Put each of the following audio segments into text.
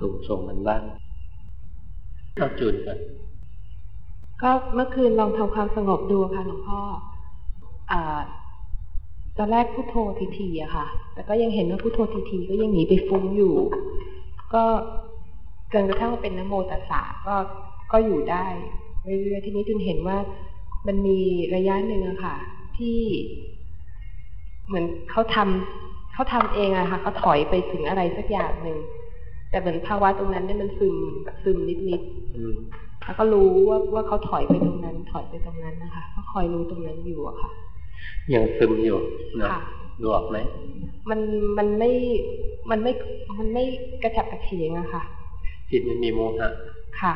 ตุ่มส่งมันบ้างเอาจุนก่อนก็เมื่อคืนลองทำความสงบดูค่ะหลวงพ่ออ่าตอนแรกพุโทโธทีๆอะค่ะ แต่ก็ยังเห็นว่าพุโทโธทีๆก็ยังหนีไปฟุ้งอยู่ ก็จนกระทั่งเป็นนโมตัสสะก็ก็อยู่ได้เรื่อยๆทีนี้จนเห็นว่ามันมีระยะหนึ่งอะค่ะ ที่ เหมือนเขาทำเขาทำเองอะค่ะเขาถอยไปถึงอะไรสักอย่างหนึ่ง แต่เหมือนภาวะตรงนั้นเนี่ยมันซึมซึมนิดๆแล้วก็รู้ว่าว่าเขาถอยไปตรงนั้น ถอยไปตรงนั้นนะคะ ก็คอยรู้ตรงนั้นอยู่อะค่ะ ยังซึมอยู่นะดูออกไหมมันมันไม่มันไม่มันไม่กระจับกระเฉงอะค่ะ จิตมันมีโมหะค่ะ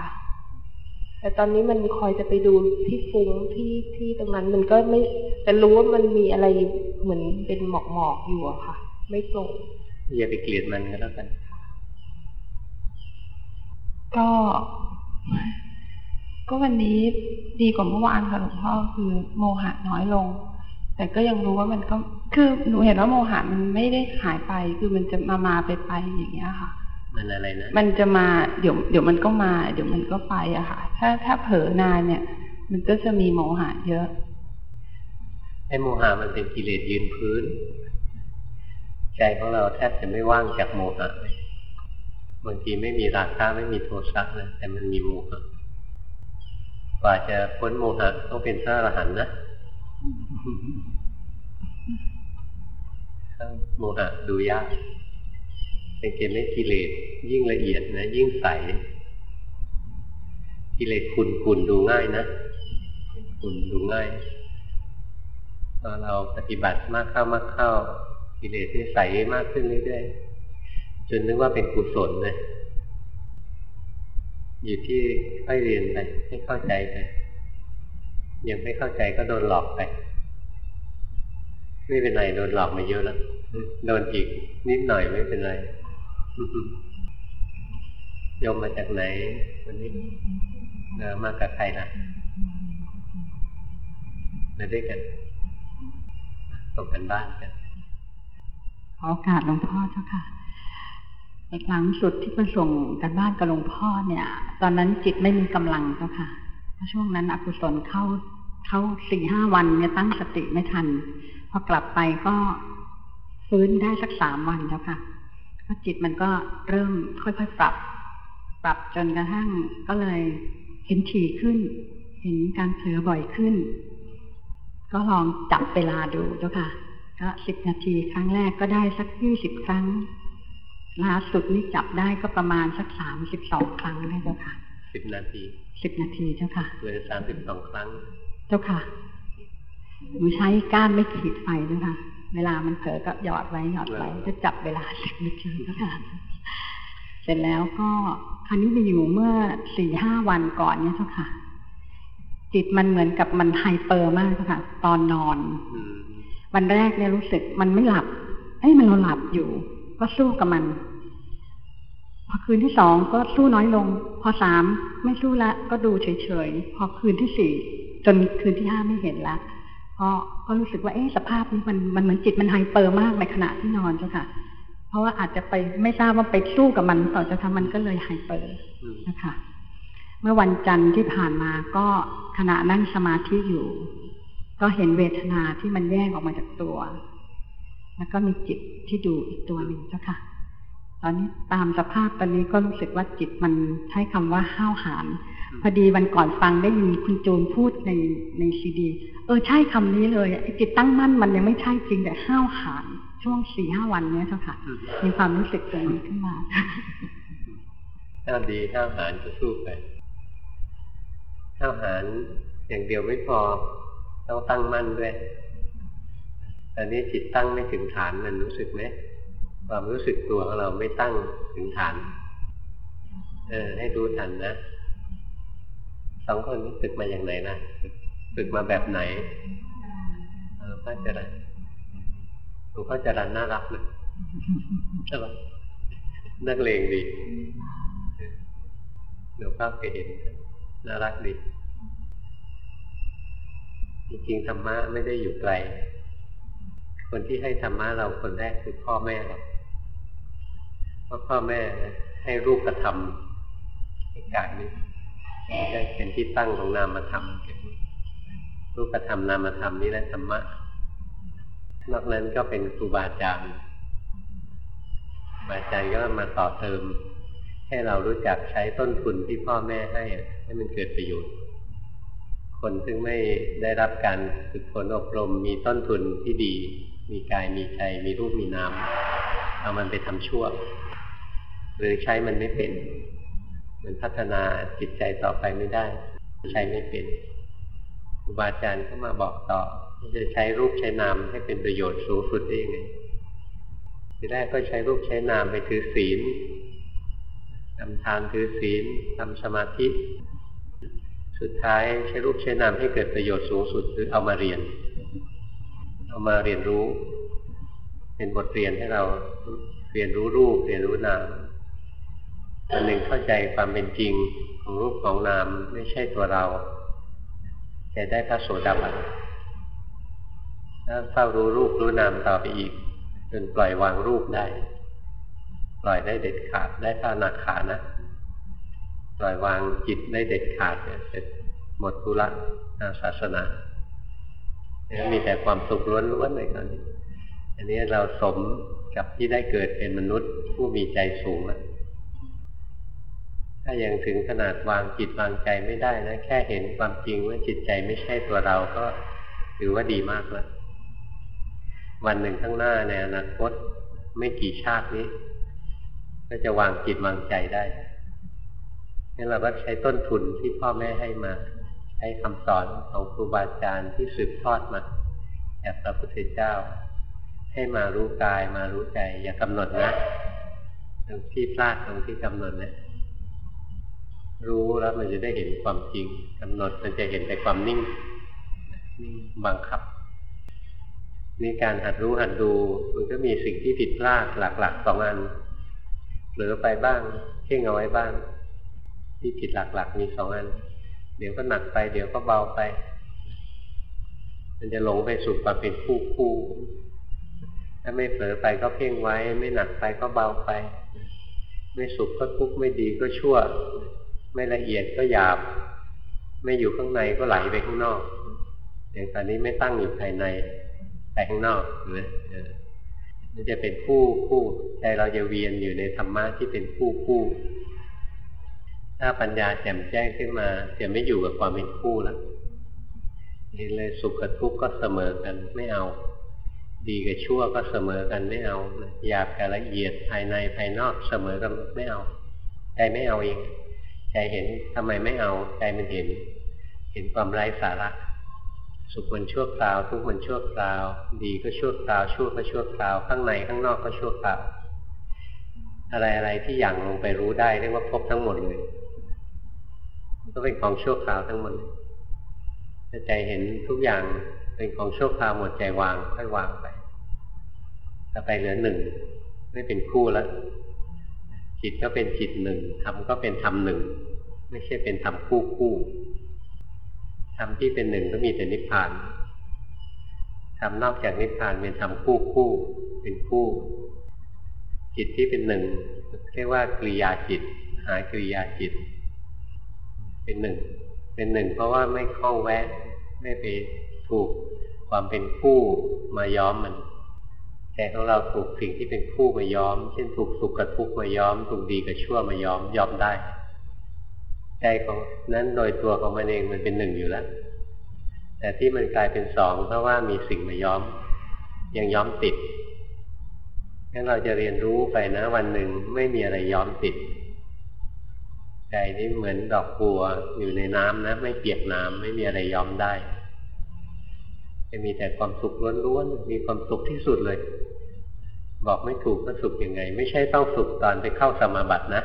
แต่ตอนนี้มันคอยจะไปดูที่ฟุ้งที่ที่ตรงนั้น มันก็ไม่แต่รู้ว่ามันมีอะไรเหมือนเป็นหมอกหมอกอยู่อะค่ะ ไม่ตรงอย่าไปเกลียดมันก็แล้วกัน ก็ ก็วันนี้ดีกว่าเมื่อวานค่ะหลวงพ่อคือโมหะน้อยลง แต่ก็ยังรู้ว่ามันก็คือหนูเห็นว่าโมหะมันไม่ได้หายไป คือมันจะมามาไปไปอย่างเงี้ยค่ะ มันอะไรนะมันจะมาเดี๋ยวเดี๋ยวมันก็มา เดี๋ยวมันก็ไปอะค่ะ ถ้าถ้าเผลอนานเนี่ย มันก็จะมีโมหะเยอะไอ้โมหะมันเป็นกิเลสยืนพื้น ใจของเราแทบจะไม่ว่างจากโมหะเลย บางทีไม่มีราคะไม่มีโทสะนะแต่มันมีโมหะกว่าจะพ้นโมหะต้องเป็นพระอรหันต์นะโมหะดูยากเป็นเกณฑ์ไม่กิเลสยิ่งละเอียดนะ ยิ่งใสกิเลสคุณคุณดูง่ายนะคุณดูง่ายพอเราปฏิบัติมากเข้ามากเข้ากิเลสที่ใสมากขึ้นเรื่อยๆ จนนึกว่าเป็นกุศลเลยอยู่ที่ค่อยเรียนไปให้เข้าใจไปยังไม่เข้าใจก็โดนหลอกไปไม่เป็นไรโดนหลอกมาเยอะแล้วโดนอีกนิดหน่อยไม่เป็นไรโยมมาจากไหนวันนี้มากับใครนะมาด้วยกันส่งกันบ้านกันขอโอกาสหลวงพ่อเจ้าค่ะ ในครั้งสุดที่ไปส่งกันบ้านกับหลวงพ่อเนี่ย ตอนนั้นจิตไม่มีกำลังเจ้าค่ะเพราะช่วงนั้นอกุศลเข้าเข้าสี่ห้าวันเนี่ยตั้งสติไม่ทัน พอกลับไปก็ฟื้นได้สักสามวันแล้วค่ะก็จิตมันก็เริ่มค่อยๆปรับ ปรับจนกระทั่งก็เลยเห็นถี่ขึ้น เห็นการเผลอบ่อยขึ้น ก็ลองจับเวลาดูเจ้าค่ะก็สิบนาทีครั้งแรกก็ได้สักยี่สิบครั้ง ล่าสุดนี่จับได้ก็ประมาณสักสามสิบสองครั้งได้เจ้าค่ะสิบนาทีสิบนาทีเจ้าค่ะเหลือสามสิบสองครั้ง เจ้าค่ะหนูใช้ก้านไม่ขีดไฟด้วยค่ะ เวลามันเผลอก็หยอดไว้หยอดไว้จะจับเวลาสิบนาทีก็ค่ะเสร็จแล้วก็ครั้นี้ไปอยู่เมื่อสี่ห้าวันก่อนเนี่ยเจ้าค่ะ จิตมันเหมือนกับมันไฮเปอร์มากค่ะ ตอนนอนวันแรกเนี่ยรู้สึกมันไม่หลับเอ้ยมันเราหลับอยู่ ก็สู้กับมัน พอคืนที่สองก็สู้น้อยลง พอสามไม่สู้ละ ก็ดูเฉยๆ พอคืนที่สี่จนคืนที่ห้าไม่เห็นละก็ก็รู้สึกว่าเอ๊ะสภาพนี้มันมันเหมือนจิตมัน hyper มากในขณะที่นอนเจ้าค่ะ เพราะว่าอาจจะไปไม่ทราบว่าไปสู้กับมันต่อจะทำมันก็เลย hyper นะคะ เมื่อวันจันทร์ที่ผ่านมาก็ขณะนั่งสมาธิอยู่ ก็เห็นเวทนาที่มันแยกออกมาจากตัว แล้วก็มีจิตที่ดูอีกตัวหนึ่งเจ้าค่ะ ตอนนี้ตามสภาพตอนนี้ก็รู้สึกว่าจิตมันใช้คำว่าห้าวหาญพอดีวันก่อนฟังได้ยินคุณจูนพูดในในซีดี เออใช่คำนี้เลยไอ้จิตตั้งมั่นมันยังไม่ใช่จริงแต่ห้าวหาญช่วงสี่ห้าวันเนี้ยเจ้าค่ะมีความรู้สึกตรงนี้ขึ้นมาถ้าดีห้าวหาญก็สู้ไปห้าวหาญอย่างเดียวไม่พอต้องตั้งมั่นด้วยตอนนี้จิตตั้งไม่ถึงฐานมันรู้สึกไหม ความรู้สึกตัวของเราไม่ตั้งถึงฐานเออให้รู้ทันนะสองคนนี้ฝึกมาอย่างไหนนะฝึกมาแบบไหนเออพระจรันหลวงพ่อจรันน่ารักเลยใช่ไหมนักเลงดีหลวงพ่อเคยเห็นน่ารักดีจริงๆธรรมะไม่ได้อยู่ไกล คนที่ให้ธรรมะเราคนแรกคือพ่อแม่เรา พราะพ่อแม่ให้รูปธรรมให้กายนี้ได้เป็นที่ตั้งของนามธรรมรูปธรรมนามธรรมนี่แหละธรรมะนอกนั้นก็เป็นครูบาอาจารย์บาอาจารย์ก็มาต่อเติม ให้เรารู้จักใช้ต้นทุนที่พ่อแม่ให้ให้มันเกิดประโยชน์ คนซึ่งไม่ได้รับการฝึกฝนอบรมมีต้นทุนที่ดี มีกายมีใจมีรูปมีนามเอามันไปทำชั่ว หรือใช้มันไม่เป็น มันพัฒนาจิตใจต่อไปไม่ได้ ใช้ไม่เป็นครูบาอาจารย์ก็มาบอกต่อว่าจะใช้รูปใช้นามให้เป็นประโยชน์สูงสุดได้ยังไงทีแรกก็ใช้รูปใช้นามไปถือศีลทำทานถือศีลทำสมาธิ สุดท้ายใช้รูปใช้นามให้เกิดประโยชน์สูงสุดคือเอามาเรียน เอามาเรียนรู้ เป็นบทเรียนให้เราเรียนรู้รูปเรียนรู้นาม อันหนึ่งเข้าใจความเป็นจริงของรูปของนามไม่ใช่ตัวเราจะได้พระโสดาบันถ้าเฝ้ารู้รูปรู้นามต่อไปอีกจนปล่อยวางรูปได้ ปล่อยได้เด็ดขาดได้พระนาคานะปล่อยวางจิตได้เด็ดขาดเนี่ยเสร็จหมดธุระทางศาสนาแล้วมีแต่ความสุขล้วนๆเลยตอนนี้ อันนี้เราสมกับที่ได้เกิดเป็นมนุษย์ผู้มีใจสูงแล้ว ถ้ายังถึงขนาดวางจิตวางใจไม่ได้นะ แค่เห็นความจริงว่าจิตใจไม่ใช่ตัวเราก็ถือว่าดีมากแล้ววันหนึ่งข้างหน้าในอนาคตไม่กี่ชาตินี้ ก็จะวางจิตวางใจได้งั้นเราก็ใช้ต้นทุนที่พ่อแม่ให้มา ใช้คำสอนของครูบาอาจารย์ที่สืบทอดมาจากพระพุทธเจ้า ให้มารู้กายมารู้ใจ อย่ากำหนดนะตรงที่พลาดตรงที่กำหนดนะ รู้แล้วมันจะได้เห็นความจริงกำหนดมันจะเห็นแต่ความนิ่ง นิ่งบังคับนี่การหัดรู้หัดดู มันก็มีสิ่งที่ผิดพลาดหลักๆสองอันเหลือไปบ้างเพ่งเอาไว้บ้าง ที่ผิดหลักๆมีสองอัน เดี๋ยวก็หนักไป เดี๋ยวก็เบาไป มันจะหลงไปสู่ความเป็นคู่คู่ถ้าไม่เผลอไปก็เพ่งไว้ ไม่หนักไปก็เบาไป ไม่สุขก็ทุกข์ไม่ดีก็ชั่ว ไม่ละเอียดก็หยาบ ไม่อยู่ข้างในก็ไหลไปข้างนอก อย่างตอนนี้ไม่ตั้งอยู่ภายในไปข้างนอกเห็นไหมเออมันจะเป็นคู่คู่ใจเราจะเวียนอยู่ในธรรมะที่เป็นคู่คู่ถ้าปัญญาแจ่มแจ้งขึ้นมาจะไม่อยู่กับความเป็นคู่แล้วนี่เลยสุขกับทุกข์ก็เสมอกันไม่เอา ดีกับชั่วก็เสมอกันไม่เอาหยาบกับละเอียดภายในภายนอกเสมอกันไม่เอาใจไม่เอาเอง ใจเห็นทำไมไม่เอาใจมันเห็น เห็นความไร้สาระ สุขมันชั่วคราว ทุกข์มันชั่วคราว ดีก็ชั่วคราวชั่วก็ชั่วคราว ข้างในข้างนอกก็ชั่วคราว อะไรอะไรที่อย่างลงไปรู้ได้เรียกว่าพบทั้งหมดเลยก็เป็นของชั่วคราวทั้งหมดถ้าใจเห็นทุกอย่างเป็นของชั่วคราวหมดใจวางค่อยวางไปถ้าไปเหลือหนึ่งไม่เป็นคู่แล้ว จิตก็เป็นจิตหนึ่งธรรมก็เป็นธรรมหนึ่ง ไม่ใช่เป็นธรรมคู่คู่ธรรมที่เป็นหนึ่งก็มีแต่นิพพานธรรมนอกจากนิพพานเป็นธรรมคู่คู่เป็นคู่ จิตที่เป็นหนึ่งเรียกว่ากริยาจิต หากริยาจิต เป็นหนึ่งเป็นหนึ่งเพราะว่าไม่คล้องแวะ ไม่ไปถูกความเป็นคู่มาย้อมมัน ใจของเราถูกสิ่งที่เป็นคู่มาย้อม เช่นถูกสุขกับทุกข์มาย้อม ถูกดีกับชั่วมาย้อมยอมได้ ใจของนั้นโดยตัวของมันเองมันเป็นหนึ่งอยู่แล้ว แต่ที่มันกลายเป็นสองเพราะว่ามีสิ่งมาย้อม ยังย้อมติดงั้นเราจะเรียนรู้ไปนะวันหนึ่งไม่มีอะไรย้อมติดใจนี่เหมือนดอกบัวอยู่ในน้ำนะ ไม่เปียกน้ำไม่มีอะไรย้อมได้ จะมีแต่ความสุขล้วนๆมีความสุขที่สุดเลย บอกไม่ถูกก็สุขยังไง ไม่ใช่ต้องสุขตอนไปเข้าสมาบัตินะ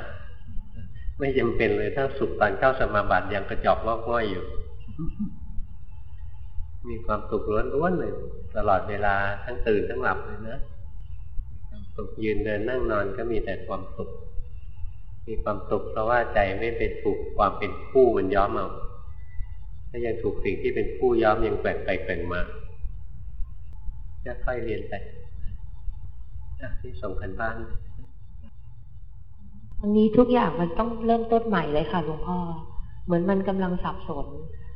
ไม่จำเป็นเลยถ้าสุขตอนเข้าสมาบัติยังกระจอกงอกง่อยอยู่ มีความสุขล้วนๆเลยตลอดเวลาทั้งตื่นทั้งหลับเลยนะความสุขยืนเดินนั่งนอนก็มีแต่ความสุข มีความสุขเพราะว่าใจไม่เป็นถูกความเป็นคู่มันย้อมเอาถ้ายังถูกสิ่งที่เป็นคู่ย้อมยังแกว่งไปแกว่งมาจะค่อยเรียนไป ที่ส่งกันบ้านนวันนี้ทุกอย่างมันต้องเริ่มต้นใหม่เลยค่ะหลวงพ่อ เหมือนมันกำลังสับสน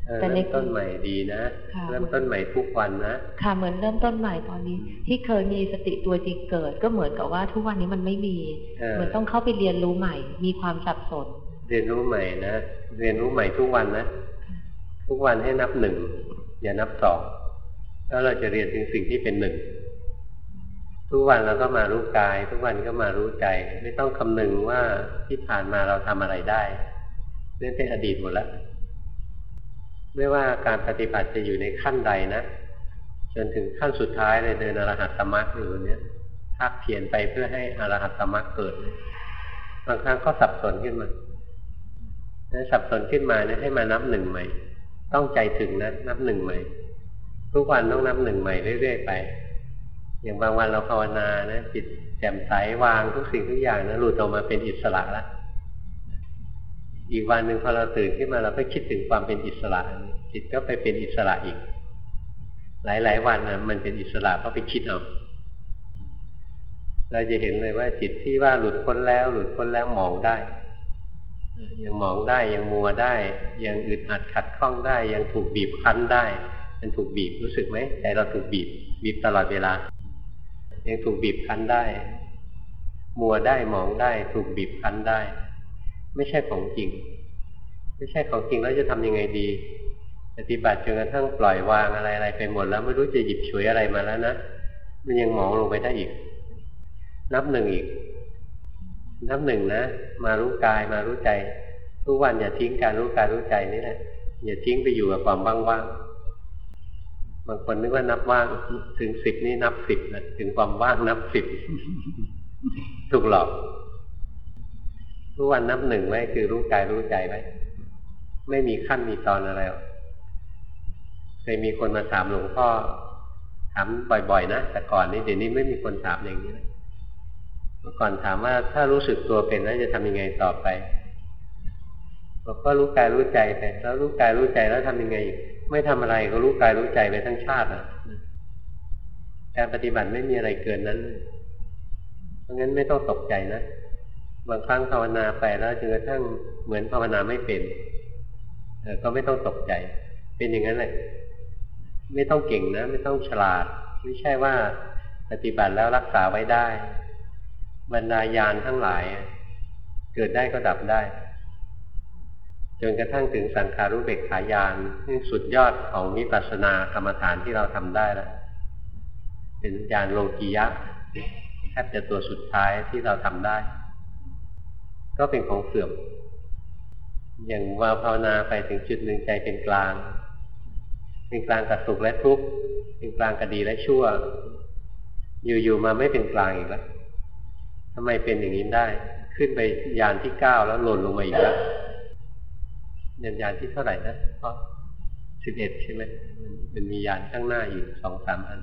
เออแต่ในเริ่มต้นใหม่ดีนะค่ะเริ่มต้นใหม่ทุกวันนะค่ะเหมือนเริ่มต้นใหม่ตอนนี้ ที่เคยมีสติตัวจริงเกิด ก็เหมือนกับว่าทุกวันนี้มันไม่มีเออเหมือนต้องเข้าไปเรียนรู้ใหม่ มีความสับสน เรียนรู้ใหม่นะเรียนรู้ใหม่ทุกวันนะทุกวันให้นับหนึ่งอย่านับสองแล้วเราจะเรียนถึงสิ่งที่เป็นหนึ่ง ทุกวันเราก็มารู้กาย ทุกวันก็มารู้ใจ ไม่ต้องคำนึงว่าที่ผ่านมาเราทำอะไรได้เรื่องเป็นอดีตหมดแล้วไม่ว่าการปฏิบัติจะอยู่ในขั้นใดนะจนถึงขั้นสุดท้ายเลยเดินอรหัตตมรรคอยู่เนี้ยภาคเพียนไปเพื่อให้อรหัตตมรรคเกิดบางครั้งก็สับสนขึ้นมาถ้าสับสนขึ้นมาเนี่ยให้มานับหนึ่งใหม่ ต้องใจถึงนะนับหนึ่งใหม่ ทุกวันต้องนับหนึ่งใหม่เรื่อยๆไป อย่างบางวันเราภาวนานะจิตแจ่มใสวางทุกสิ่งทุกอย่างนะหลุดออกมาเป็นอิสระแล้วอีกวันหนึ่งพอเราตื่นขึ้นมาเราก็คิดถึงความเป็นอิสระจิตก็ไปเป็นอิสระอีก หลาย ๆ วันนะมันเป็นอิสระเพราะไปคิดเอาเราจะเห็นเลยว่าจิตที่ว่าหลุดพ้นแล้ว หลุดพ้นแล้วมองได้ ยังมองได้ยังมัวได้ ยังอึดอัดขัดข้องได้ ยังถูกบีบคั้นได้ มันถูกบีบรู้สึกไหมใจเราถูกบีบ บีบตลอดเวลา ยังถูกบีบคั้นได้ มัวได้มองได้ ถูกบีบคั้นได้ ไม่ใช่ของจริง ไม่ใช่ของจริงแล้วจะทำยังไงดี ปฏิบัติจนกระทั่งปล่อยวางอะไรอะไรไปหมดแล้วไม่รู้จะหยิบฉวยอะไรมาแล้วนะมันยังหมองลงไปได้อีก นับหนึ่งอีก นับหนึ่งนะ มารู้กายมารู้ใจ ทุกวันอย่าทิ้งการรู้กายรู้ใจนี่แหละอย่าทิ้งไปอยู่กับความว่างๆ บางคนนึกว่านับว่างถึงสิบนี่นับสิบนะถึงความว่างนับสิบถูกหลอกทุกวันนับหนึ่งไว้คือรู้กายรู้ใจไว้ไม่มีขั้นมีตอนอะไรเคยมีคนมาถามหลวงพ่อถามบ่อยๆนะแต่ก่อนนี้เดี๋ยวนี้ไม่มีคนถามอย่างนี้แล้วเมื่อก่อนถามว่าถ้ารู้สึกตัวเป็นแล้วจะทำยังไงต่อไปบอกก็รู้กายรู้ใจไปแล้วรู้กายรู้ใจแล้วทำยังไงอีก ไม่ทำอะไรก็รู้กายรู้ใจไปทั้งชาติอะการปฏิบัติไม่มีอะไรเกินนั้น เพราะงั้นไม่ต้องตกใจนะ บางครั้งภาวนาไปแล้วจนกระทั่งเหมือนภาวนาไม่เป็นเอก็ไม่ต้องตกใจ เป็นอย่างนั้นแหละ ไม่ต้องเก่งนะ ไม่ต้องฉลาด ไม่ใช่ว่าปฏิบัติแล้วรักษาไว้ได้ บรรดาญาณทั้งหลาย เกิดได้ก็ดับได้ จนกระทั่งถึงสังขารุเบกขายานนี่สุดยอดของวิปัสสนากรรมฐานที่เราทำได้แล้วเป็นญาณโลกียะแทบจะตัวสุดท้ายที่เราทำได้ ก็เป็นของเสื่อม อย่างว่าภาวนาไปถึงจุดหนึ่งใจเป็นกลาง เป็นกลางกับสุขและทุกข์เป็นกลางกับดีและชั่ว อยู่ๆมาไม่เป็นกลางอีกแล้วทำไมเป็นอย่างนี้ได้ ขึ้นไปยานที่เก้าแล้วหล่นลงมาอีกแล้ว ยานยานที่เท่าไหร่นะเพราะสิบเอ็ดใช่ไหมมันมันมียานข้างหน้าอีกสองสามอัน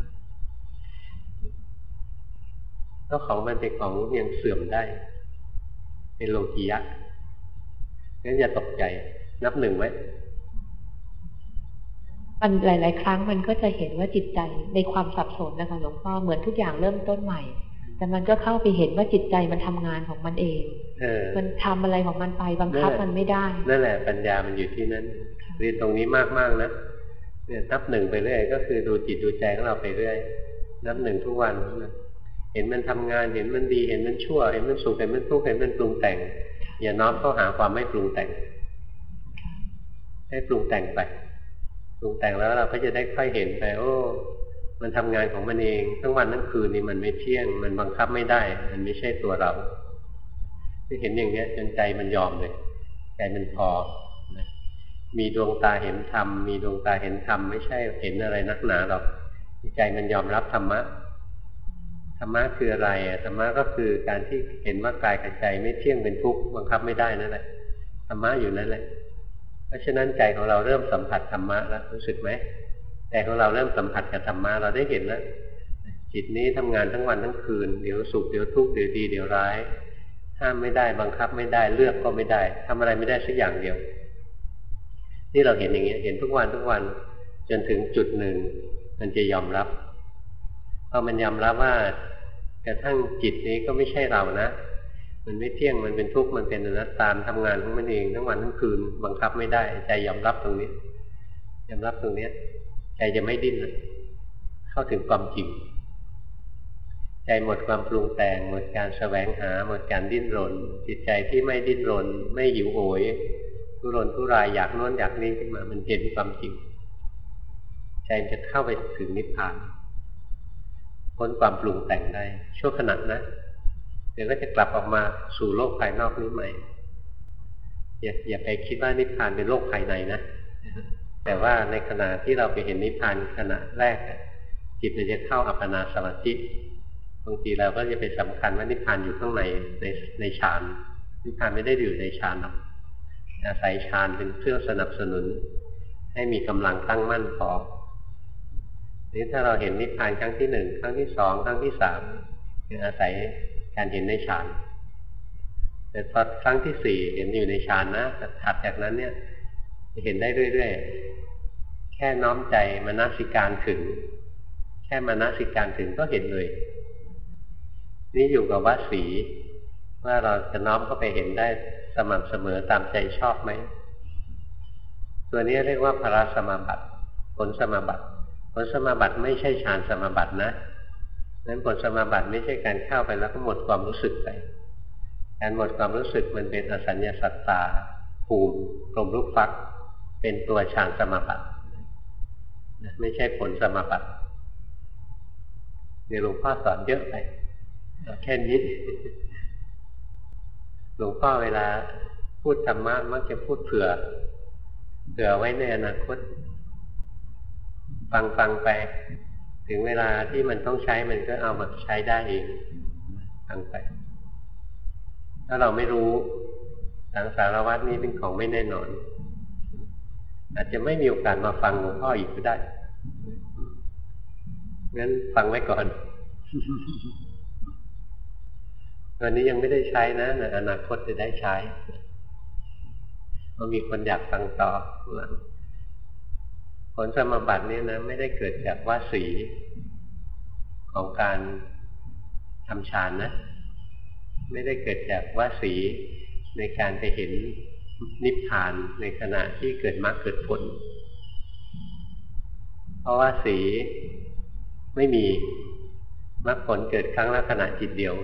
ก็ของมันเป็นของยังเสื่อมได้ เป็นโลกียะงั้นอย่าตกใจนับหนึ่งไว้มันหลาย ๆ ครั้งมันก็จะเห็นว่าจิตใจในความสับสนนะคะหลวงพ่อเหมือนทุกอย่างเริ่มต้นใหม่ แต่มันก็เข้าไปเห็นว่าจิตใจมันทำงานของมันเอง มันทำอะไรของมันไปบังคับมันไม่ได้ นั่นแหละปัญญามันอยู่ที่นั้นเรียนตรงนี้มากๆนะเนี่ยนับหนึ่งไปเรื่อยก็คือดูจิตดูใจของเราไปเรื่อยนับหนึ่งทุกวันนะเห็นมันทำงานเห็นมันดีเห็นมันชั่ว เห็นมันสุขเห็นมันทุกข์เห็นมันปรุงแต่ง อย่าน้อมเข้าหาความไม่ปรุงแต่ง ให้ปรุงแต่งไปปรุงแต่งแล้วเราก็จะได้ค่อยเห็นไปโอ้มันทำงานของมันเองทั้งวันทั้งคืนนี่มันไม่เที่ยง มันบังคับไม่ได้ มันไม่ใช่ตัวเรา ที่เห็นอย่างเนี้ยจนใจมันยอมเลยใจมันพอนะมีดวงตาเห็นธรรม มีดวงตาเห็นธรรม ไม่ใช่เห็นอะไรนักหนาหรอกใจมันยอมรับธรรมะธรรมะคืออะไรธรรมะก็คือการที่เห็นว่ากายกับใจไม่เที่ยงเป็นทุกข์บังคับไม่ได้นั่นแหละธรรมะอยู่นั่นแหละ เพราะฉะนั้นใจของเราเริ่มสัมผัสธรรมะแล้วรู้สึกไหมใจของเราเริ่มสัมผัสกับธรรมะเราได้เห็นแล้วจิตนี้ทำงานทั้งวันทั้งคืน เดี๋ยวสุขเดี๋ยวทุกข์เดี๋ยวดีเดี๋ยวร้าย ห้ามไม่ได้บังคับไม่ได้เลือกก็ไม่ได้ทำอะไรไม่ได้สักอย่างเดียวที่เราเห็นอย่างเงี้ย เห็นทุกวันทุกวัน จนถึงจุดหนึ่ง มันจะยอมรับพอมันยอมรับว่ากระทั่งจิตนี้ก็ไม่ใช่เรานะมันไม่เที่ยงมันเป็นทุกข์มันเป็นอนัตตามนทำงานของมันเองทั้งวันทั้งคืนบังคับไม่ได้ ใจยอมรับตรงนี้ยอมรับตรงเนี้ย ใจจะไม่ดิ้นนะเข้าถึงความจริง ใจหมดความปรุงแต่งหมดการแสวงหาหมดการดิ้นรน จิตใจที่ไม่ดิ้นรน ไม่หิวโหยทุรนทุรายอยากโน้นอยากนี้ขึ้นมา มันเห็นความจริง ใจมันจะเข้าไปถึงนิพพานพ้นความปรุงแต่งได้ชั่วขณะนะเดี๋ยวก็จะกลับออกมาสู่โลกภายนอกนี้ใหม่อย่าอย่าไปคิดว่านิพพานเป็นโลกภายในนะแต่ว่าในขณะที่เราไปเห็นนิพพานขณะแรกจิตมันจะเข้าอัปปนาสมาธิ บางทีเราก็จะไปสำคัญว่านิพพานอยู่ข้างในในในฌานนิพพานไม่ได้อยู่ในฌานหรอกอาศัยฌานเป็นเครื่องสนับสนุน ให้มีกำลังตั้งมั่นพอนี้ถ้าเราเห็นนิพพานครั้งที่หนึ่งครั้งที่สองครั้งที่สามคืออาศัยการเห็นในฌานแต่พอครั้งที่สี่เห็นอยู่ในฌานนะถัดจากนั้นเนี่ยจะเห็นได้เรื่อยๆ แค่น้อมใจมานาสิการถึง แค่มานาสิการถึงก็เห็นเลย นี่อยู่กับวัดสีว่าเราจะน้อมเข้าไปเห็นได้สม่ำเสมอตามใจชอบไหม ตัวนี้เรียกว่าพระสมาบัติ ผลสมาบัติ ผลสมาบัติไม่ใช่ฌานสมาบัตินะนั้นผลสมาบัติไม่ใช่การเข้าไปแล้วก็หมดความรู้สึกไป การหมดความรู้สึกมันเป็นอสัญญาสัตตาภูมิกลมรูปฟัก เป็นตัวฌานสมาบัติไม่ใช่ผลสมาบัติเดี๋ยวหลวงพ่อสอนเยอะไป แค่นี้หลวงพ่อเวลา พูดธรรมะมักจะพูดเผื่อ เผื่อไว้ในอนาคต ฟังฟังไป ถึงเวลาที่มันต้องใช้มันก็เอามาใช้ได้เองฟังไป ถ้าเราไม่รู้สังสารวัตนี้เป็นของไม่แน่นอน อาจจะไม่มีโอกาสมาฟังหลวงพ่ออีกก็ได้งั้นฟังไว้ก่อน วันนี้ยังไม่ได้ใช้นะในอนาคตจะได้ใช้มันมีคนอยากฟังต่อผลสมบัตินี้นะ ไม่ได้เกิดจากว่าสีของการทำฌานนะ ไม่ได้เกิดจากว่าสีในการไปเห็นนิพพานในขณะที่เกิดมรรคเกิดผล เพราะว่าสีไม่มีมรรคผลเกิดครั้งละขณะจิตเดียว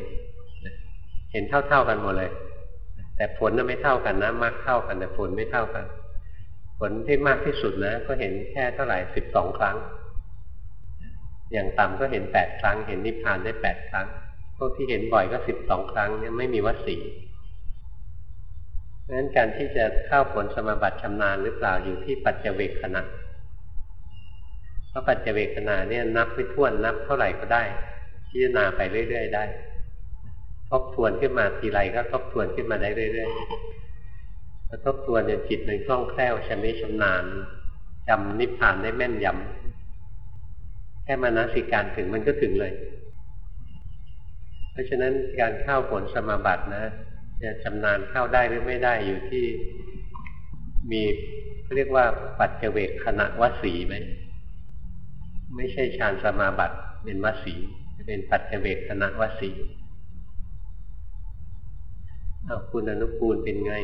เห็นเท่าๆกันหมดเลย แต่ผลน่ะไม่เท่ากันนะมรรคเท่ากันแต่ผลไม่เท่ากัน ผลที่มากที่สุดนะ ก็เห็นแค่เท่าไหร่สิบสองครั้ง อย่างต่ำก็เห็นแปดครั้ง เห็นนิพพานได้แปดครั้งพวกที่เห็นบ่อยก็สิบสองครั้งเนี่ยไม่มีวัสีเพราะฉะนั้นการที่จะเข้าผลสมาบัติชำนาญหรือเปล่าอยู่ที่ปัจเจเวกขณะเพราะปัจเจเวกขณะเนี่ยนับไม่ถ้วนนับเท่าไหร่ก็ได้พิจารณาไปเรื่อย ๆ ได้ ทบทวนขึ้นมาทีไรก็ทบทวนขึ้นมาได้เรื่อยๆพอทบทวนจนจิตมันคล่องแคล่วชำนิชำนาญจำนิพพานได้แม่นยำแค่มานาสิการถึงมันก็ถึงเลย เพราะฉะนั้นการเข้าผลสมาบัตินะจะชำนาญเข้าได้หรือไม่ได้อยู่ที่มีเรียกว่าปัจเจเวกขณะวสีไหมไม่ใช่ฌานสมาบัติเป็นวสีจะเป็นปัจเจเวกขณะวสี เอาคุณอนุกูลเป็นไง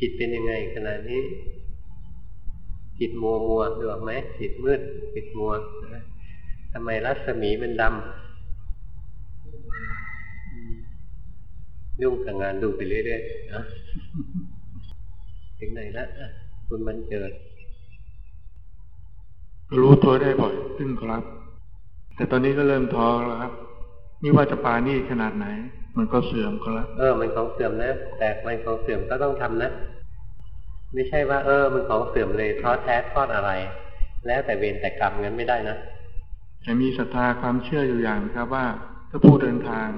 จิตเป็นยังไงขณะนี้ จิตมัวมัวดูออกไหมจิตมืดจิตมัวทำไมรัศมีมันดำยุ่งกับงานดูไปเรื่อยๆนะถึงไหนละคุณมันเจิดรู้ตัวได้บ่อยขึ้นครับ แต่ตอนนี้ก็เริ่มท้อแล้วครับ นี่ว่าจะปานี่ขนาดไหน มันก็เสื่อมก็แล้วเออ มันของเสื่อมนะ แต่มันของเสื่อมก็ต้องทำนะ ไม่ใช่ว่า เออ มันของเสื่อมเลยท้อแท้ทอดอะไร แล้วแต่เวรแต่กรรมงั้นไม่ได้นะแต่มีศรัทธาความเชื่ออยู่อย่างนะครับว่า ถ้าผู้เดินทาง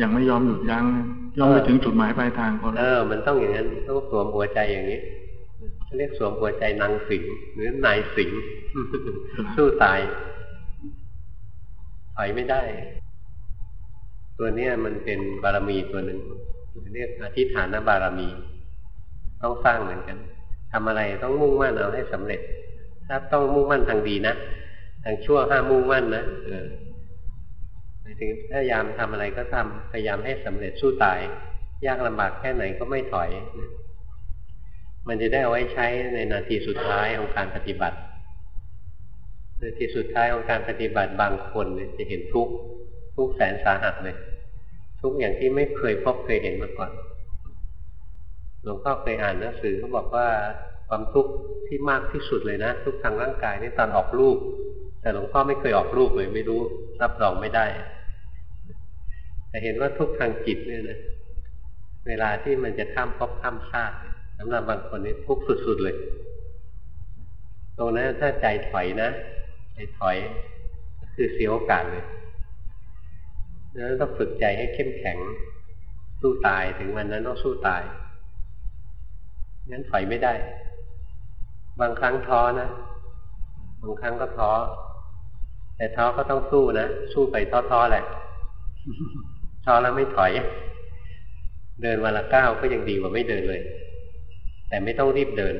ยังไม่ยอมหยุดยัง้งย่อมไปถึงจุดหมายปลายทางก็เอแล้วอมันต้องอย่างนั้นต้องสวมหัวใจอย่างนี้เขาเรียกสวมหัวใจนางสิงห์หรือนายสิงห์สู้ตายถอยไม่ได้ ตัวเนี้ยมันเป็นบารมีตัวหนึ่งเรียกอธิฐานบารมี ต้องสร้างเหมือนกันทำอะไรต้องมุ่งมั่นเอาให้สำเร็จ ถ้าต้องมุ่งมั่นทางดีนะทางชั่วห้ามมุ่งมั่นนะเออหมายถึงพยายามทำอะไรก็ทำพยายามให้สำเร็จสู้ตาย ยากลำบากแค่ไหนก็ไม่ถอย มันจะได้เอาไว้ใช้ในนาทีสุดท้ายของการปฏิบัตินาทีสุดท้ายของการปฏิบัติบางคนจะเห็นทุกข์ ทุกแสนสาหัสเลย ทุกอย่างที่ไม่เคยพบเคยเห็นมาก่อนหลวงพ่อเคยอ่านหนังสือเขาบอกว่าความทุกข์ที่มากที่สุดเลยนะ ทุกทางร่างกายนี่ตอนออกลูกแต่หลวงพ่อไม่เคยออกลูกเลย ไม่รู้รับรองไม่ได้ แต่เห็นว่าทุกทางจิตเนี่ยนะเวลาที่มันจะข้ามภพข้ามชาติสำหรับบางคนนี่ทุกข์สุด ๆ เลยตรงนั้นถ้าใจถอยนะใจถอยก็คือเสียโอกาสเลย แล้วต้องฝึกใจให้เข้มแข็ง สู้ตายถึงวันนั้นต้องสู้ตายงั้นถอยไม่ได้ บางครั้งท้อนะบางครั้งก็ท้อ แต่ท้อก็ต้องสู้นะ สู้ไปท้อๆแหละท้อแล้วไม่ถอย เดินวันละก้าวก็ยังดีกว่าไม่เดินเลย แต่ไม่ต้องรีบเดิน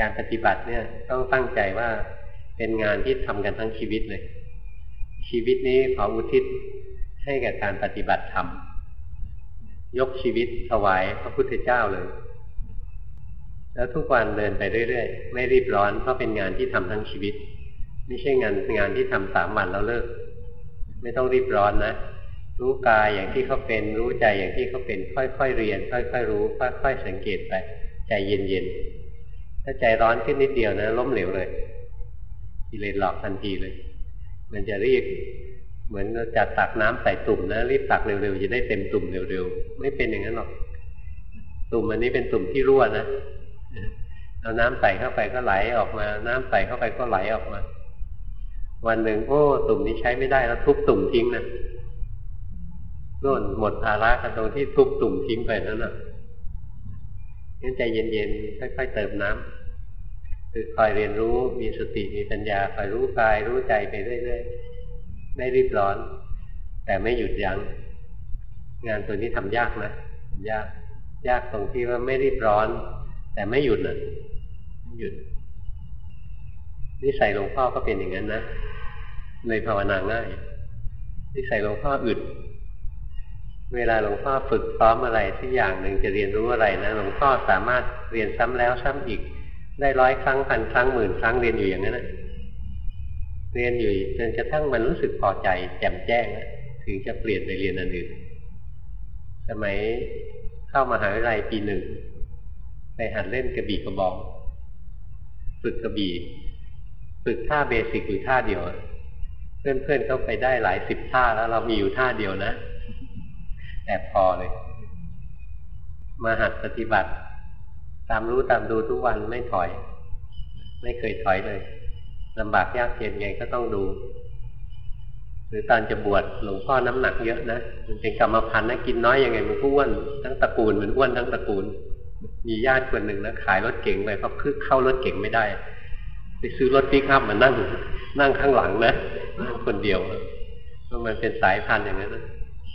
การปฏิบัติเนี่ย ต้องตั้งใจว่าเป็นงานที่ทำกันทั้งชีวิตเลย ชีวิตนี้ขออุทิศให้กับการปฏิบัติธรรม ยกชีวิตถวายพระพุทธเจ้าเลย แล้วทุกวันเดินไปเรื่อยๆ ไม่รีบร้อนเพราะเป็นงานที่ทำทั้งชีวิต ไม่ใช่งานงานที่ทำสามวันแล้วเลิก ไม่ต้องรีบร้อนนะ รู้กายอย่างที่เขาเป็น รู้ใจอย่างที่เขาเป็น ค่อยๆเรียน ค่อยๆรู้ ค่อยๆสังเกตไป ใจเย็นๆ ถ้าใจร้อนขึ้นนิดเดียวนะ ล้มเหลวเลยกิเลสหลอกทันทีเลย มันจะรีบ เหมือนจัดตักน้ำใส่ตุ่มนะรีบตักเร็วๆจะได้เต็มตุ่มเร็วๆ ไม่เป็นอย่างนั้นหรอก ตุ่มอันนี้เป็นตุ่มที่รั่วนะเอาน้ำใส่เข้าไปก็ไหลออกมา น้ำใส่เข้าไปก็ไหลออกมา วันหนึ่งโอ้ตุ่มนี้ใช้ไม่ได้แล้วทุบตุ่มทิ้งนะโน่นหมดภาระกันตรงที่ทุบตุ่มทิ้งไปนั่นน่ะงั้นใจเย็นๆค่อยๆเติมน้ำ คือคอยเรียนรู้มีสติมีปัญญาคอยรู้กายรู้ใจไปเรื่อยๆไม่รีบร้อน แต่ไม่หยุดยัง้งงานตัวนี้ทำยากนะยากยากตรงที่ว่าไม่รีบร้อน แต่ไม่หยุดนะไม่หยุดนิสัยหลวงพ่อก็เป็นอย่างนั้นนะในภาวนาง่ายนิสัยหลวงพ่ออึด เวลาหลวงพ่อฝึกซ้อมอะไรสักอย่างหนึ่งจะเรียนรู้อะไรนะหลวงพ่อสามารถเรียนซ้ำแล้วซ้ำอีก ได้ร้อยครั้งพันครั้งหมื่นครั้งเรียนอยู่อย่างนั้นนะเรียนอยู่จนกระทั่งมันรู้สึกพอใจแจ่มแจ้งนะถึงจะเปลี่ยนไปเรียนอันอื่น สมัยเข้ามาหาวิทยาลัยปีหนึ่งไปหัดเล่นกระบี่กระบอง ฝึกกระบี่ ฝึกท่าเบสิกอยู่ท่าเดียวเพื่อนๆเขาไปได้หลายสิบท่าแล้วเรามีอยู่ท่าเดียวนะแอบพอเลย มาหัดปฏิบัติ ตามรู้ตามดูทุกวันไม่ถอย ไม่เคยถอยเลยลำบากยากเย็นไงก็ต้องดู หรือตอนจะบวชหลวงพ่อน้ำหนักเยอะนะมันเป็นกรรมพันธุ์นะกินน้อยยังไงมันก็อ้วนทั้งตระกูลมันอ้วนทั้งตระกูล มีญาติคนหนึ่งนะขายรถเก๋งไปเพราะคือเข้ารถเก๋งไม่ได้ ไปซื้อรถปิกอัพมานั่งนั่งข้างหลังนะนั่งคนเดียวมันเป็นสายพันธุ์อย่างนั้นนะ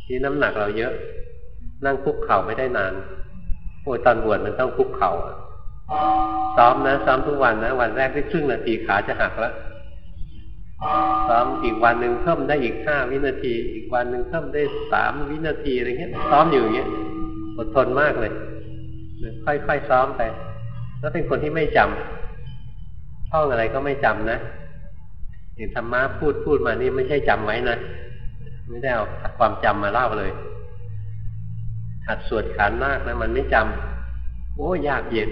ที่น้ำหนักเราเยอะ นั่งคุกเข่าไม่ได้นาน โอ้ตอนบวชมันต้องคุกเข่าซ้อมนะซ้อมทุกวันนะ วันแรกได้ครึ่งนาทีขาจะหักแล้วซ้อมอีกวันหนึ่งเพิ่มได้อีกห้าวินาที อีกวันหนึ่งเพิ่มได้สามวินาทีอะไรเงี้ย ซ้อมอยู่อย่างเงี้ยอดทนมากเลย ค่อยๆซ้อมไป แล้วเป็นคนที่ไม่จำท่องอะไรก็ไม่จำนะอย่างธรรมะพูดพูดมานี่ไม่ใช่จำไว้นะ ไม่ได้เอาความจำมาเล่าเลย หัดสวดขานมากนะมันไม่จำโอ้ยากเย็น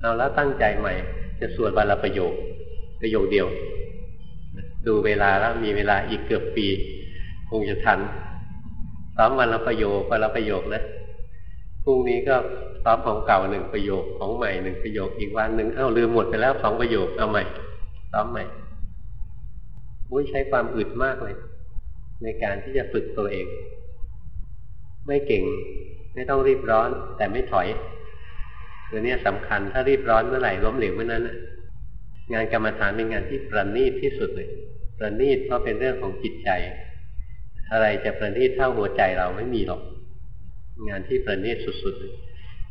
เอาแล้วตั้งใจใหม่ จะสวดวันละประโยค ประโยคเดียว ดูเวลาแล้วมีเวลาอีกเกือบปี คงจะทันซ้อมวันละประโยควันละประโยคนะพรุ่งนี้ก็ซ้อมของเก่าหนึ่งประโยคของใหม่หนึ่งประโยคอีกวันหนึ่งเอ้าลืมหมดไปแล้วสองประโยคเอาใหม่ซ้อมใหม่อุ้ยใช้ความอึดมากเลย ในการที่จะฝึกตัวเอง ไม่เก่ง ไม่ต้องรีบร้อน แต่ไม่ถอยตัวนี้สำคัญถ้ารีบร้อนเมื่อไหร่ล้มเหลวเมื่อนั้นงานกรรมฐานเป็นงานที่ประณีตที่สุดเลยประณีตเพราะเป็นเรื่องของจิตใจ อะไรจะประณีตเท่าหัวใจเราไม่มีหรอก งานที่ประณีตสุดๆเลย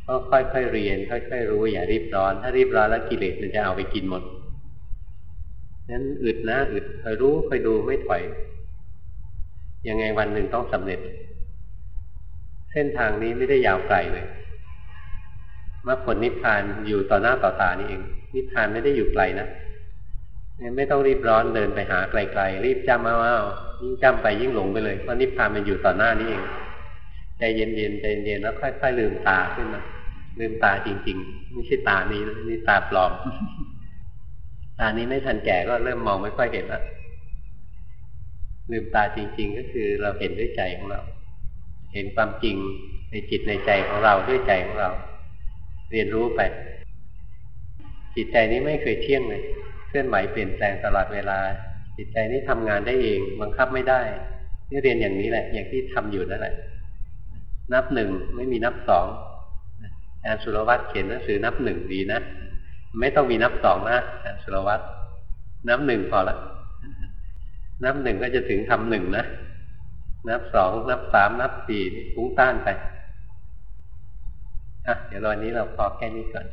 ก็ค่อยๆเรียน ค่อยๆรู้อย่ารีบร้อน ถ้ารีบร้อนแล้วกิเลสมันจะเอาไปกินหมดนั้นอึดนะอึดคอยรู้คอยดูไม่ถอยยังไงวันหนึ่งต้องสำเร็จ เส้นทางนี้ไม่ได้ยาวไกลเลยมรรคผลนิพพานอยู่ต่อหน้าต่อตานี่เอง นิพพานไม่ได้อยู่ไกลนะไม่ต้องรีบร้อนเดินไปหาไกลๆรีบจำเอาเอายิ่งจำไปยิ่งหลงไปเลยเพราะนิพพานมันอยู่ต่อหน้านี่เองใจเย็นๆใจเย็นๆแล้วค่อยๆลืมตาขึ้นมาลืมตาจริงๆไม่ใช่ตานี้นะนี่ตาปลอมตานี้ไม่ทันแก่ก็เริ่มมองไม่ค่อยเห็นแล้วลืมตาจริง ๆ ก็คือเราเห็นด้วยใจของเรา เห็นความจริงในจิตในใจของเราด้วยใจของเรา เรียนรู้ไป จิตใจนี้ไม่เคยเที่ยงเลยเคลื่อนไหวเปลี่ยนแปลงตลอดเวลา จิตใจนี้ทำงานได้เอง บังคับไม่ได้นี่เรียนอย่างนี้แหละ อย่างที่ทำอยู่นั่นแหละ นับหนึ่งไม่มีนับสองอาจารย์สุรวัตรเขียนหนังสือนับหนึ่งดีนะไม่ต้องมีนับสองนะอาจารย์สุรวัตรนับหนึ่งพอละนับหนึ่งก็จะถึงทำหนึ่งนะ นับสองนับสามนับสี่ฟุ้งต้านไปอะเดี๋ยววันนี้เราพอแค่นี้ก่อน